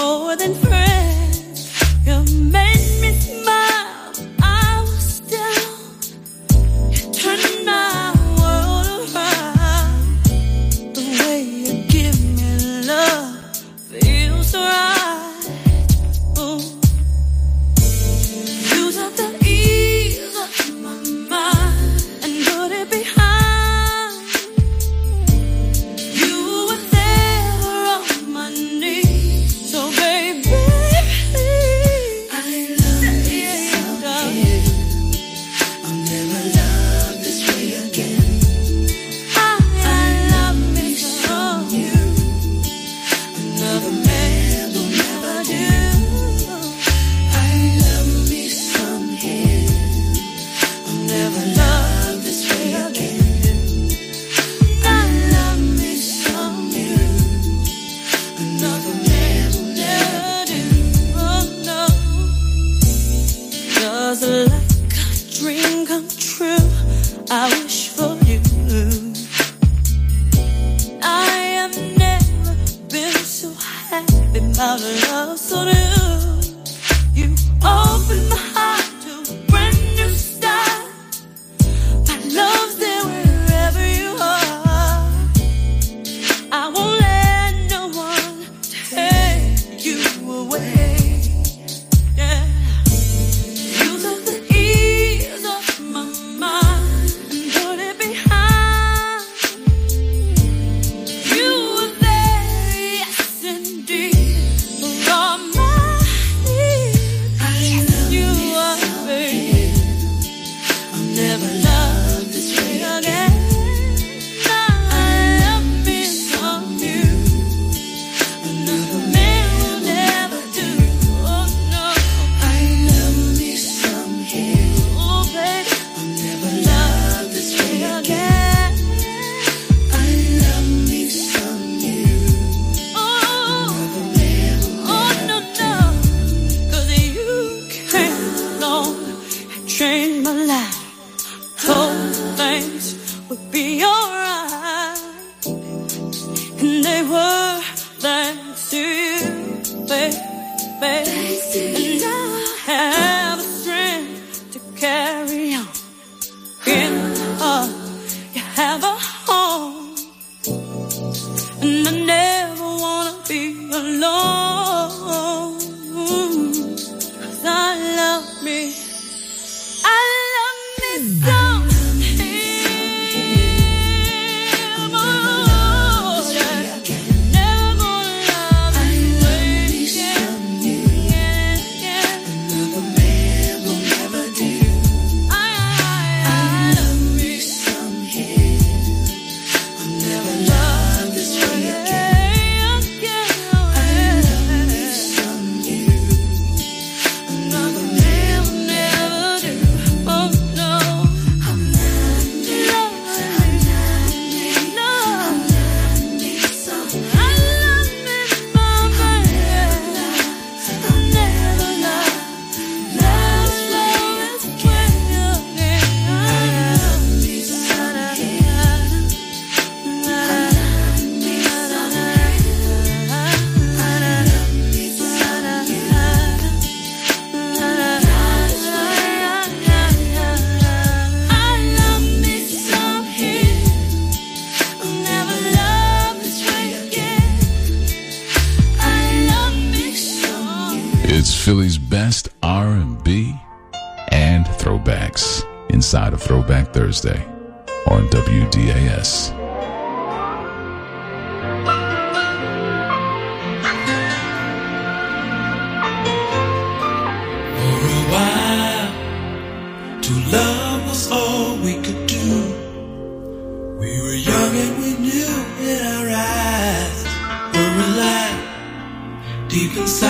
more than friends. alone. Thursday on WDAS. For a while, to love was all we could do. We were young and we knew in our eyes were alive. Deep inside,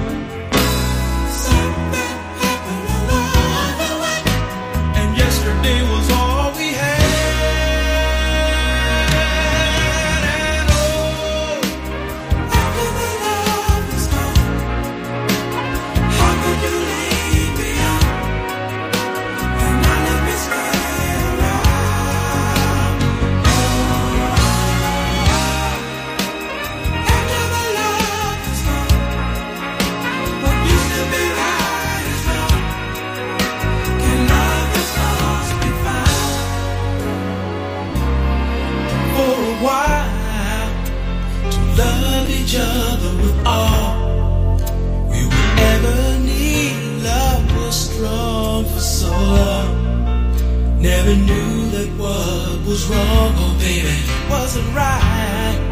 never knew that what was wrong, oh baby, wasn't right.